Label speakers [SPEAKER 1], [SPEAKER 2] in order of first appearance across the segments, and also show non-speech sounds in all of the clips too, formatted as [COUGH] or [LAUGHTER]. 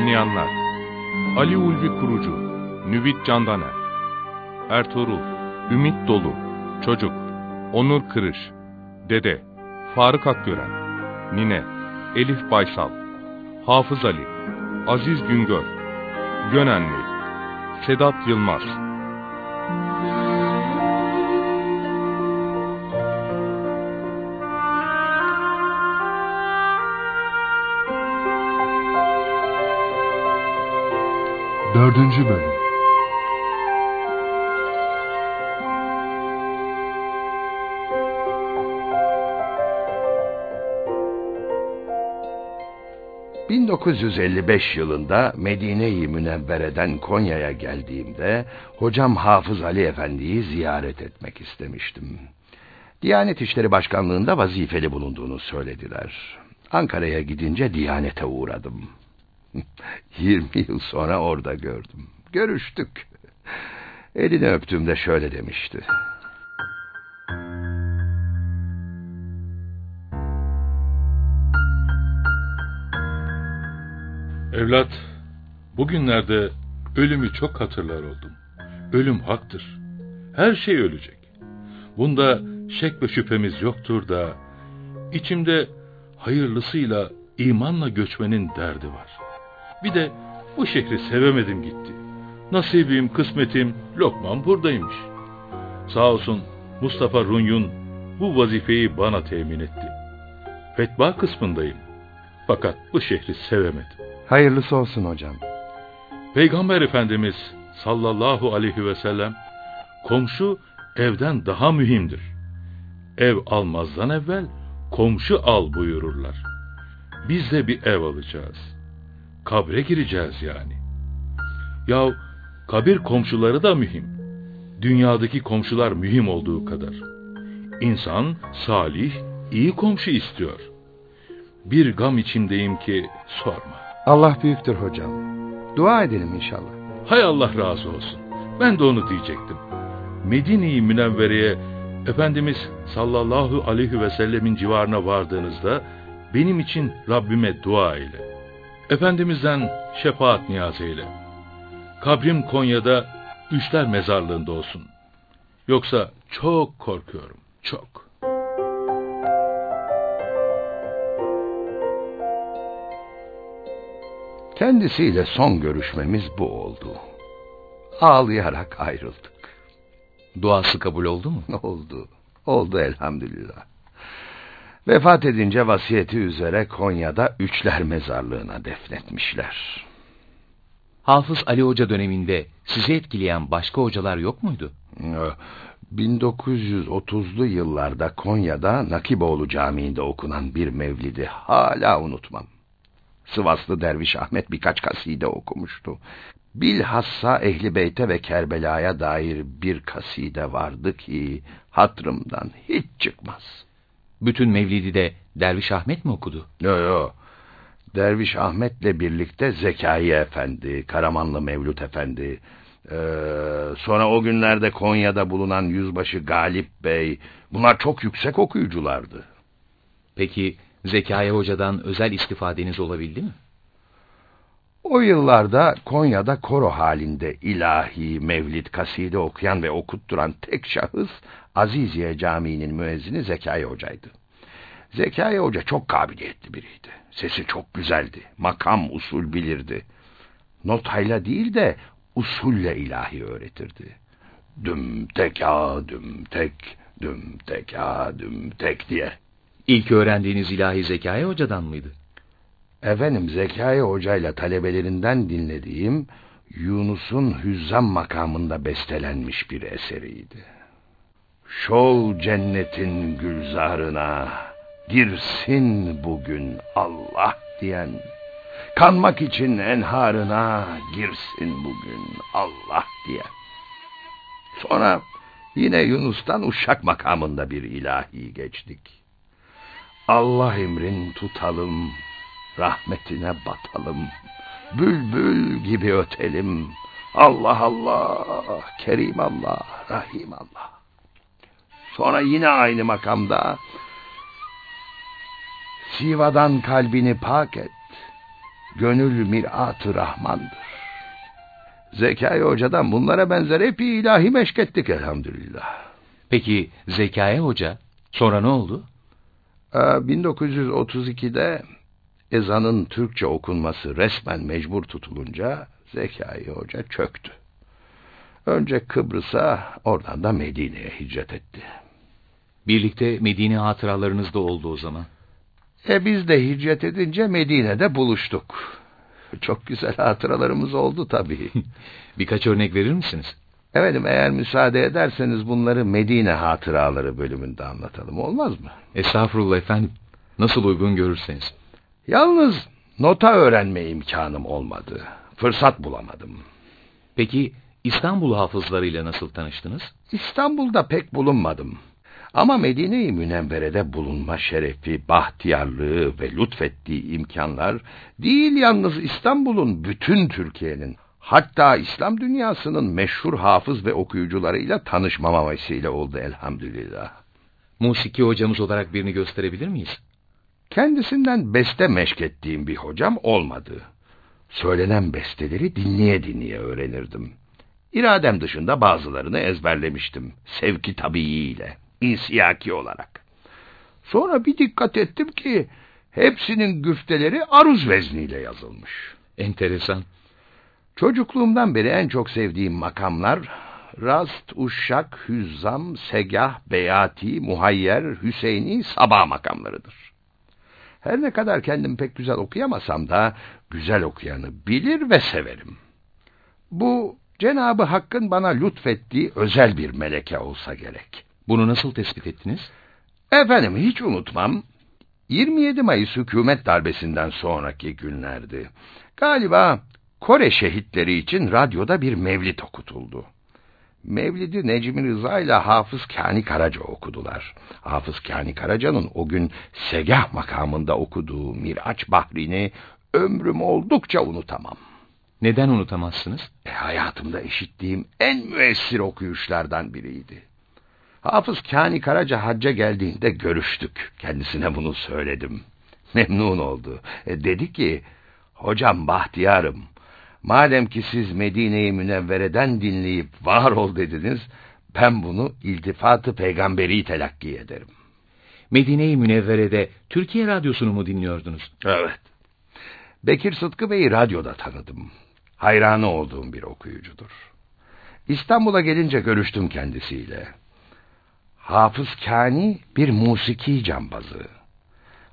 [SPEAKER 1] Oynayanlar. Ali Ulvi Kurucu Nüvit Candaner. Ertuğrul Ümit Dolu Çocuk Onur Kırış Dede Faruk Akgören Nine Elif Baysal Hafız Ali Aziz Güngör Gönenli Sedat Yılmaz
[SPEAKER 2] Dördüncü Bölüm
[SPEAKER 3] ...1955 yılında Medine-i Münevvere'den Konya'ya geldiğimde... ...hocam Hafız Ali Efendi'yi ziyaret etmek istemiştim. Diyanet İşleri Başkanlığı'nda vazifeli bulunduğunu söylediler. Ankara'ya gidince Diyanet'e uğradım. [LAUGHS] 20 yıl sonra orada gördüm. Görüştük. Elini öptüğümde şöyle demişti.
[SPEAKER 4] Evlat, bugünlerde ölümü çok hatırlar oldum. Ölüm haktır. Her şey ölecek. Bunda şek ve şüphemiz yoktur da, içimde hayırlısıyla imanla göçmenin derdi var. Bir de bu şehri sevemedim gitti. Nasibim, kısmetim, lokmam buradaymış. Sağ olsun Mustafa Runyun bu vazifeyi bana temin etti. Fetva kısmındayım. Fakat bu şehri sevemedim.
[SPEAKER 3] Hayırlısı olsun hocam.
[SPEAKER 4] Peygamber Efendimiz sallallahu aleyhi ve sellem komşu evden daha mühimdir. Ev almazdan evvel komşu al buyururlar. Biz de bir ev alacağız. Kabre gireceğiz yani. Ya kabir komşuları da mühim. Dünyadaki komşular mühim olduğu kadar. İnsan salih, iyi komşu istiyor. Bir gam içindeyim ki sorma.
[SPEAKER 3] Allah büyüktür hocam. Dua edelim inşallah.
[SPEAKER 4] Hay Allah razı olsun. Ben de onu diyecektim. Medine-i Münevvere'ye Efendimiz sallallahu aleyhi ve sellemin civarına vardığınızda benim için Rabbime dua eyle. Efendimizden şefaat niyaz eyle. Kabrim Konya'da Üçler Mezarlığı'nda olsun. Yoksa çok korkuyorum, çok.
[SPEAKER 3] Kendisiyle son görüşmemiz bu oldu. Ağlayarak ayrıldık.
[SPEAKER 5] Duası kabul oldu mu? [LAUGHS]
[SPEAKER 3] Oldu. Oldu elhamdülillah. Vefat edince vasiyeti üzere Konya'da Üçler Mezarlığı'na defnetmişler.
[SPEAKER 5] Hafız Ali Hoca döneminde sizi etkileyen başka hocalar yok muydu?
[SPEAKER 3] 1930'lu yıllarda Konya'da Nakiboğlu Camii'nde okunan bir mevlidi hala unutmam. Sivaslı Derviş Ahmet birkaç kaside okumuştu. Bilhassa Ehli Beyt'e ve Kerbela'ya dair bir kaside vardı ki hatırımdan hiç çıkmaz.
[SPEAKER 5] Bütün Mevlid'i de Derviş Ahmet mi okudu?
[SPEAKER 3] Yo yo. Derviş Ahmet'le birlikte Zekai Efendi, Karamanlı Mevlüt Efendi, ee, sonra o günlerde Konya'da bulunan Yüzbaşı Galip Bey, bunlar çok yüksek okuyuculardı.
[SPEAKER 5] Peki Zekai Hoca'dan özel istifadeniz olabildi mi?
[SPEAKER 3] O yıllarda Konya'da koro halinde ilahi, mevlid, kaside okuyan ve okutturan tek şahıs Aziziye Camii'nin müezzini Zekai Hoca'ydı. Zekai Hoca çok kabiliyetli biriydi. Sesi çok güzeldi. Makam, usul bilirdi. Notayla değil de usulle ilahi öğretirdi. Düm tek a düm tek, düm tek a düm tek diye.
[SPEAKER 5] İlk öğrendiğiniz ilahi Zekai Hoca'dan mıydı?
[SPEAKER 3] Efendim Zekai Hoca ile talebelerinden dinlediğim Yunus'un hüzzam makamında bestelenmiş bir eseriydi. Şol cennetin gülzarına, girsin bugün Allah diyen, kanmak için enharına girsin bugün Allah diyen. Sonra yine Yunus'tan uşak makamında bir ilahi geçtik. Allah emrin tutalım, rahmetine batalım, bülbül gibi ötelim. Allah Allah, Kerim Allah, Rahim Allah. Sonra yine aynı makamda Sivadan kalbini pak et. Gönül mirat-ı Rahmandır. Zekai Hoca'dan bunlara benzer epey ilahi meşk ettik elhamdülillah.
[SPEAKER 5] Peki Zekai Hoca sonra ne oldu?
[SPEAKER 3] 1932'de ezanın Türkçe okunması resmen mecbur tutulunca Zekai Hoca çöktü. Önce Kıbrıs'a, oradan da Medine'ye hicret etti.
[SPEAKER 5] Birlikte Medine hatıralarınız da oldu o zaman.
[SPEAKER 3] E biz de hicret edince Medine'de buluştuk. Çok güzel hatıralarımız oldu tabii. [LAUGHS]
[SPEAKER 5] Birkaç örnek verir misiniz?
[SPEAKER 3] Efendim eğer müsaade ederseniz bunları Medine hatıraları bölümünde anlatalım olmaz mı?
[SPEAKER 5] Estağfurullah efendim. Nasıl uygun görürseniz.
[SPEAKER 3] Yalnız nota öğrenme imkanım olmadı. Fırsat bulamadım.
[SPEAKER 5] Peki İstanbul hafızlarıyla nasıl tanıştınız?
[SPEAKER 3] İstanbul'da pek bulunmadım. Ama Medine-i Münevvere'de bulunma şerefi, bahtiyarlığı ve lütfettiği imkanlar değil yalnız İstanbul'un bütün Türkiye'nin hatta İslam dünyasının meşhur hafız ve okuyucularıyla tanışmama vesile oldu elhamdülillah.
[SPEAKER 5] Musiki hocamız olarak birini gösterebilir miyiz?
[SPEAKER 3] Kendisinden beste meşk ettiğim bir hocam olmadı. Söylenen besteleri dinleye dinleye öğrenirdim. İradem dışında bazılarını ezberlemiştim. Sevki tabiiyle insiyaki olarak. Sonra bir dikkat ettim ki hepsinin güfteleri aruz vezniyle yazılmış.
[SPEAKER 5] Enteresan.
[SPEAKER 3] Çocukluğumdan beri en çok sevdiğim makamlar Rast, Uşşak, Hüzzam, Segah, Beyati, Muhayyer, Hüseyini, Sabah makamlarıdır. Her ne kadar kendim pek güzel okuyamasam da güzel okuyanı bilir ve severim. Bu Cenabı Hakk'ın bana lütfettiği özel bir meleke olsa gerek.
[SPEAKER 5] Bunu nasıl tespit ettiniz?
[SPEAKER 3] Efendim hiç unutmam. 27 Mayıs hükümet darbesinden sonraki günlerdi. Galiba Kore şehitleri için radyoda bir mevlit okutuldu. Mevlidi Necmi Rıza ile Hafız Kani Karaca okudular. Hafız Kani Karaca'nın o gün segah makamında okuduğu Miraç Bahri'ni ömrüm oldukça unutamam.
[SPEAKER 5] Neden unutamazsınız?
[SPEAKER 3] E, hayatımda işittiğim en müessir okuyuşlardan biriydi. Hafız Kani Karaca hacca geldiğinde görüştük. Kendisine bunu söyledim. Memnun oldu. E, dedi ki, hocam bahtiyarım, madem ki siz Medine-i Münevvere'den dinleyip var ol dediniz, ben bunu iltifatı peygamberi telakki ederim.
[SPEAKER 5] Medine-i Münevvere'de Türkiye Radyosu'nu mu dinliyordunuz?
[SPEAKER 3] Evet. Bekir Sıtkı Bey'i radyoda tanıdım. Hayranı olduğum bir okuyucudur. İstanbul'a gelince görüştüm kendisiyle. Hafız Kani bir musiki cambazı.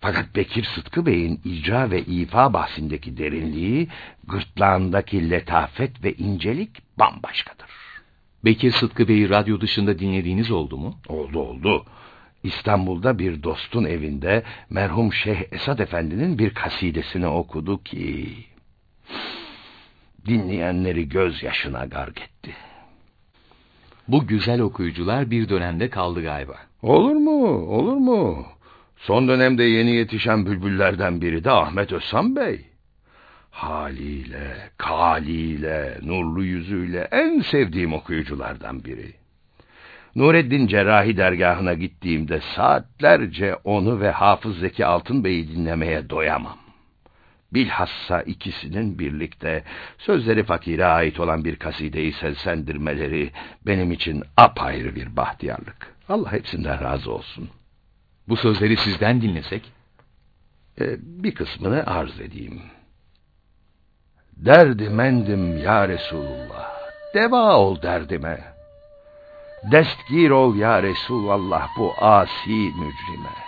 [SPEAKER 3] Fakat Bekir Sıtkı Bey'in icra ve ifa bahsindeki derinliği, gırtlağındaki letafet ve incelik bambaşkadır.
[SPEAKER 5] Bekir Sıtkı Bey'i radyo dışında dinlediğiniz oldu mu?
[SPEAKER 3] Oldu oldu. İstanbul'da bir dostun evinde merhum Şeyh Esad Efendi'nin bir kasidesini okudu ki... Dinleyenleri gözyaşına garg etti.
[SPEAKER 5] Bu güzel okuyucular bir dönemde kaldı galiba.
[SPEAKER 3] Olur mu, olur mu? Son dönemde yeni yetişen bülbüllerden biri de Ahmet Özsan Bey. Haliyle, kaliyle, nurlu yüzüyle en sevdiğim okuyuculardan biri. Nureddin Cerrahi dergahına gittiğimde saatlerce onu ve Hafız Zeki Altın Bey'i dinlemeye doyamam. Bilhassa ikisinin birlikte sözleri fakire ait olan bir kasideyi seslendirmeleri benim için apayrı bir bahtiyarlık. Allah hepsinden razı olsun.
[SPEAKER 5] Bu sözleri sizden dinlesek?
[SPEAKER 3] Ee, bir kısmını arz edeyim. Derdimendim ya Resulullah, deva ol derdime. Destgir ol ya Resulallah bu asi mücrime.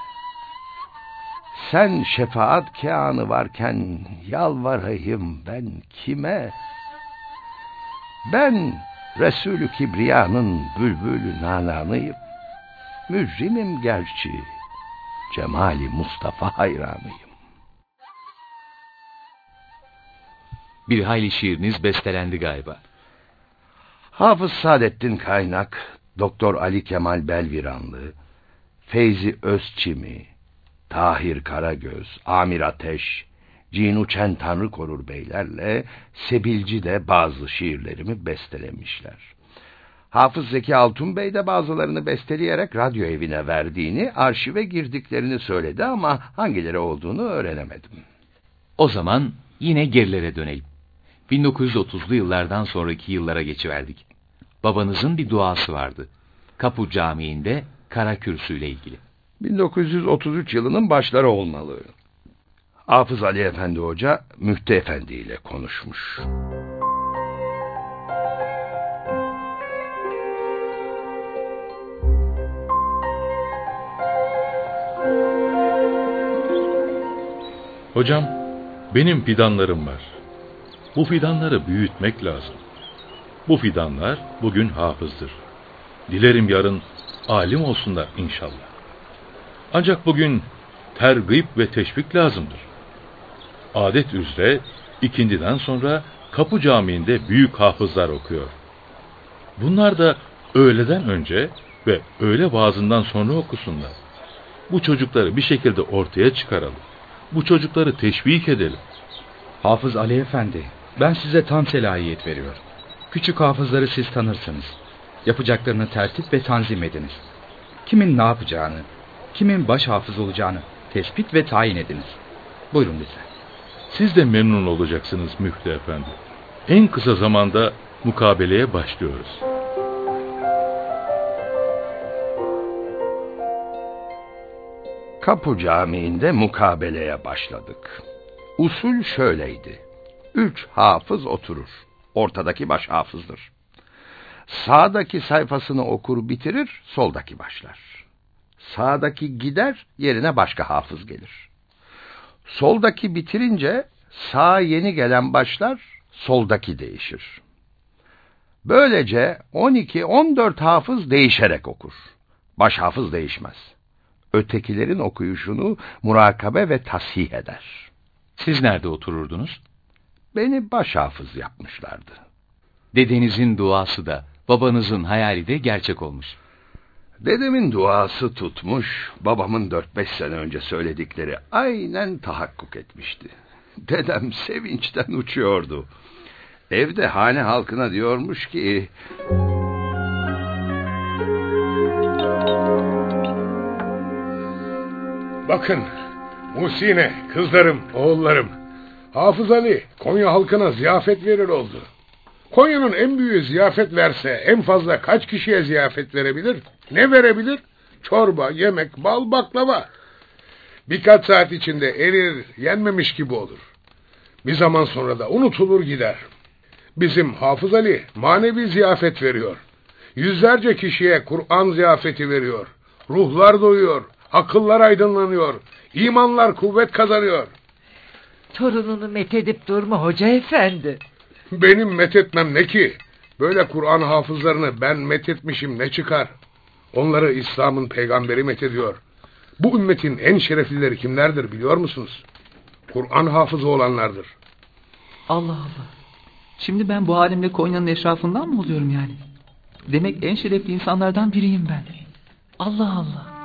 [SPEAKER 3] Sen şefaat keanı varken yalvarayım ben kime? Ben Resulü Kibriya'nın bülbülü nananıyım. Mücrimim gerçi Cemali Mustafa hayranıyım.
[SPEAKER 5] Bir hayli şiiriniz bestelendi galiba.
[SPEAKER 3] Hafız Saadettin Kaynak, Doktor Ali Kemal Belviranlı, Feyzi Özçimi, Tahir Karagöz, Amir Ateş, Cinuçen Tanrı Korur Beylerle Sebilci de bazı şiirlerimi bestelemişler. Hafız Zeki Altun Bey de bazılarını besteleyerek radyo evine verdiğini, arşive girdiklerini söyledi ama hangileri olduğunu öğrenemedim.
[SPEAKER 5] O zaman yine gerilere dönelim. 1930'lu yıllardan sonraki yıllara geçiverdik. Babanızın bir duası vardı. Kapu Camii'nde kara kürsüyle ilgili.
[SPEAKER 3] 1933 yılının başları olmalı. Hafız Ali Efendi Hoca Müftü Efendi ile konuşmuş.
[SPEAKER 4] Hocam, benim fidanlarım var. Bu fidanları büyütmek lazım. Bu fidanlar bugün hafızdır. Dilerim yarın alim olsunlar inşallah. Ancak bugün tergip ve teşvik lazımdır. Adet üzere ikindiden sonra Kapı Camii'nde büyük hafızlar okuyor. Bunlar da öğleden önce ve öğle vaazından sonra okusunlar. Bu çocukları bir şekilde ortaya çıkaralım. Bu çocukları teşvik edelim.
[SPEAKER 6] Hafız Ali Efendi, ben size tam selahiyet veriyorum. Küçük hafızları siz tanırsınız. Yapacaklarını tertip ve tanzim ediniz. Kimin ne yapacağını, kimin baş hafız olacağını tespit ve tayin ediniz. Buyurun lütfen.
[SPEAKER 4] Siz de memnun olacaksınız Müftü Efendi. En kısa zamanda mukabeleye başlıyoruz.
[SPEAKER 3] Kapı Camii'nde mukabeleye başladık. Usul şöyleydi. Üç hafız oturur. Ortadaki baş hafızdır. Sağdaki sayfasını okur bitirir, soldaki başlar. Sağdaki gider, yerine başka hafız gelir. Soldaki bitirince sağ yeni gelen başlar, soldaki değişir. Böylece 12-14 hafız değişerek okur. Baş hafız değişmez. Ötekilerin okuyuşunu murakabe ve tasih eder.
[SPEAKER 5] Siz nerede otururdunuz?
[SPEAKER 3] Beni baş hafız yapmışlardı.
[SPEAKER 5] Dedenizin duası da, babanızın hayali de gerçek olmuş.
[SPEAKER 3] Dedemin duası tutmuş, babamın dört beş sene önce söyledikleri aynen tahakkuk etmişti. [LAUGHS] Dedem sevinçten uçuyordu. Evde hane halkına diyormuş ki...
[SPEAKER 7] Bakın, Musine, kızlarım, oğullarım. Hafız Ali, Konya halkına ziyafet verir oldu. Konya'nın en büyüğü ziyafet verse en fazla kaç kişiye ziyafet verebilir? Ne verebilir? Çorba, yemek, bal, baklava. Birkaç saat içinde erir, yenmemiş gibi olur. Bir zaman sonra da unutulur gider. Bizim Hafız Ali manevi ziyafet veriyor. Yüzlerce kişiye Kur'an ziyafeti veriyor. Ruhlar doyuyor, akıllar aydınlanıyor, imanlar kuvvet kazanıyor.
[SPEAKER 8] Torununu methedip durma hoca efendi.
[SPEAKER 7] Benim methetmem ne ki? Böyle Kur'an hafızlarını ben methetmişim ne çıkar? Onları İslam'ın peygamberi methediyor. Bu ümmetin en şereflileri kimlerdir biliyor musunuz? Kur'an hafızı olanlardır.
[SPEAKER 9] Allah Allah. Şimdi ben bu halimle Konya'nın eşrafından mı oluyorum yani? Demek en şerefli insanlardan biriyim ben. Allah Allah.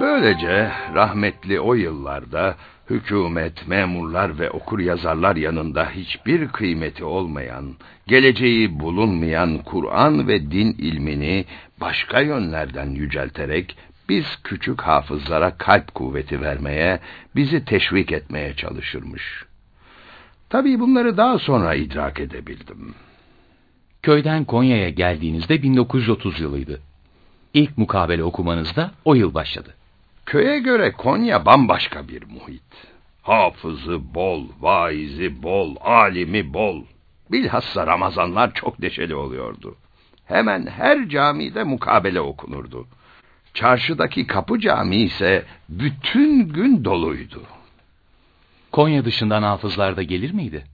[SPEAKER 3] Böylece rahmetli o yıllarda hükümet, memurlar ve okur yazarlar yanında hiçbir kıymeti olmayan, geleceği bulunmayan Kur'an ve din ilmini başka yönlerden yücelterek biz küçük hafızlara kalp kuvveti vermeye, bizi teşvik etmeye çalışırmış. Tabii bunları daha sonra idrak edebildim.
[SPEAKER 5] Köyden Konya'ya geldiğinizde 1930 yılıydı. İlk mukabele okumanızda o yıl başladı.
[SPEAKER 3] Köye göre Konya bambaşka bir muhit. Hafızı bol, vaizi bol, alimi bol. Bilhassa Ramazanlar çok neşeli oluyordu. Hemen her camide mukabele okunurdu. Çarşıdaki kapı cami ise bütün gün doluydu.
[SPEAKER 5] Konya dışından hafızlar da gelir miydi?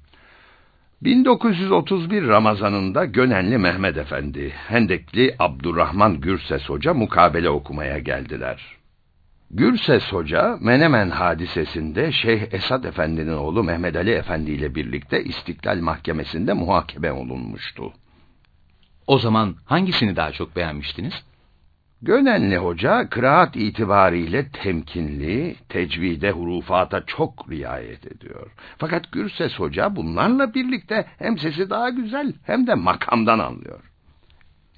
[SPEAKER 3] 1931 Ramazanında Gönenli Mehmet Efendi, Hendekli Abdurrahman Gürses Hoca mukabele okumaya geldiler. Gürses Hoca, Menemen hadisesinde Şeyh Esad Efendi'nin oğlu Mehmet Ali Efendi ile birlikte İstiklal Mahkemesi'nde muhakeme olunmuştu.
[SPEAKER 5] O zaman hangisini daha çok beğenmiştiniz?
[SPEAKER 3] Gönenli Hoca, kıraat itibariyle temkinli, tecvide, hurufata çok riayet ediyor. Fakat Gürses Hoca bunlarla birlikte hem sesi daha güzel hem de makamdan anlıyor.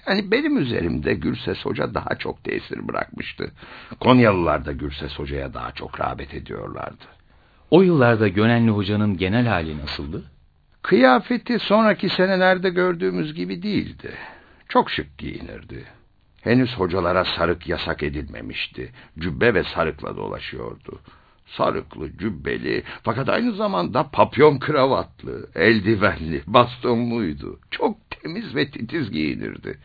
[SPEAKER 3] Yani benim üzerimde Gürses Hoca daha çok tesir bırakmıştı. Konyalılar da Gürses Hoca'ya daha çok rağbet ediyorlardı.
[SPEAKER 5] O yıllarda Gönenli Hoca'nın genel hali nasıldı?
[SPEAKER 3] Kıyafeti sonraki senelerde gördüğümüz gibi değildi. Çok şık giyinirdi. Henüz hocalara sarık yasak edilmemişti. Cübbe ve sarıkla dolaşıyordu. Sarıklı, cübbeli fakat aynı zamanda papyon kravatlı, eldivenli, [LAUGHS] bastonluydu. Çok temiz ve titiz giyinirdi.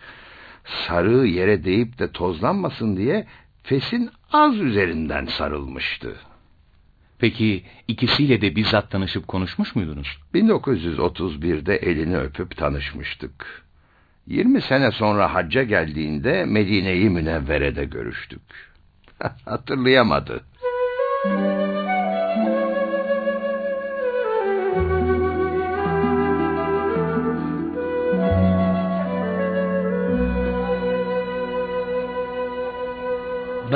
[SPEAKER 3] Sarığı yere değip de tozlanmasın diye fesin az üzerinden sarılmıştı.
[SPEAKER 5] Peki ikisiyle de bizzat tanışıp konuşmuş muydunuz?
[SPEAKER 3] 1931'de elini öpüp tanışmıştık. 20 sene sonra hacca geldiğinde Medine-i Münevvere'de görüştük. [LAUGHS] Hatırlayamadı.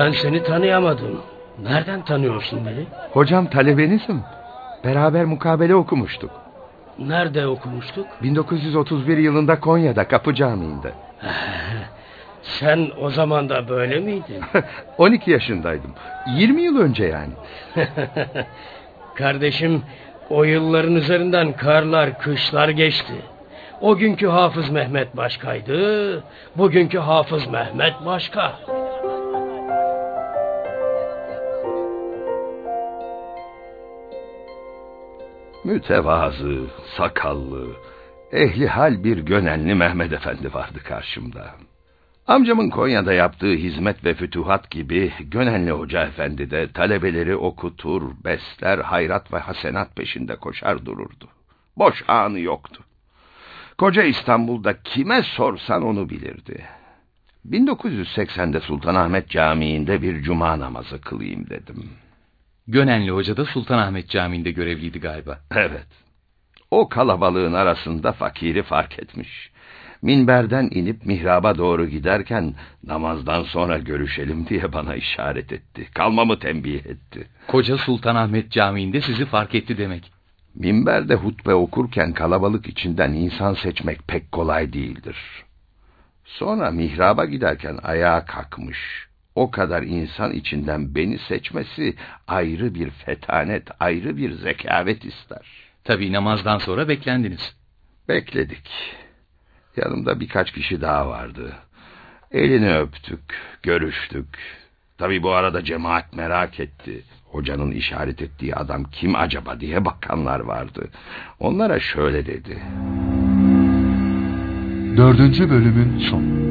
[SPEAKER 10] Ben seni tanıyamadım. Nereden tanıyorsun beni?
[SPEAKER 3] Hocam talebenizim. Beraber mukabele okumuştuk.
[SPEAKER 10] Nerede okumuştuk?
[SPEAKER 3] 1931 yılında Konya'da Kapı Camii'nde. [LAUGHS]
[SPEAKER 10] Sen o zaman da böyle miydin? [LAUGHS]
[SPEAKER 3] 12 yaşındaydım. 20 yıl önce yani. [LAUGHS]
[SPEAKER 10] Kardeşim o yılların üzerinden karlar, kışlar geçti. O günkü Hafız Mehmet başkaydı, bugünkü Hafız Mehmet başka.
[SPEAKER 3] Mütevazı, sakallı, ehli hal bir gönenli Mehmet Efendi vardı karşımda. Amcamın Konya'da yaptığı hizmet ve fütuhat gibi Gönenli Hoca Efendi de talebeleri okutur, besler, hayrat ve hasenat peşinde koşar dururdu. Boş anı yoktu. Koca İstanbul'da kime sorsan onu bilirdi. 1980'de Sultanahmet Camii'nde bir cuma namazı kılayım dedim.
[SPEAKER 5] Gönenli Hoca da Sultanahmet Camii'nde görevliydi galiba.
[SPEAKER 3] Evet. O kalabalığın arasında fakiri fark etmiş. Minberden inip mihraba doğru giderken namazdan sonra görüşelim diye bana işaret etti. Kalmamı tembih etti.
[SPEAKER 5] Koca Sultanahmet Camii'nde sizi fark etti demek.
[SPEAKER 3] Minberde hutbe okurken kalabalık içinden insan seçmek pek kolay değildir. Sonra mihraba giderken ayağa kalkmış. O kadar insan içinden beni seçmesi ayrı bir fetanet, ayrı bir zekavet ister.
[SPEAKER 5] Tabii namazdan sonra beklendiniz.
[SPEAKER 3] Bekledik. Yanımda birkaç kişi daha vardı. Elini öptük, görüştük. Tabii bu arada cemaat merak etti. Hocanın işaret ettiği adam kim acaba diye bakanlar vardı. Onlara şöyle dedi.
[SPEAKER 2] Dördüncü bölümün sonu.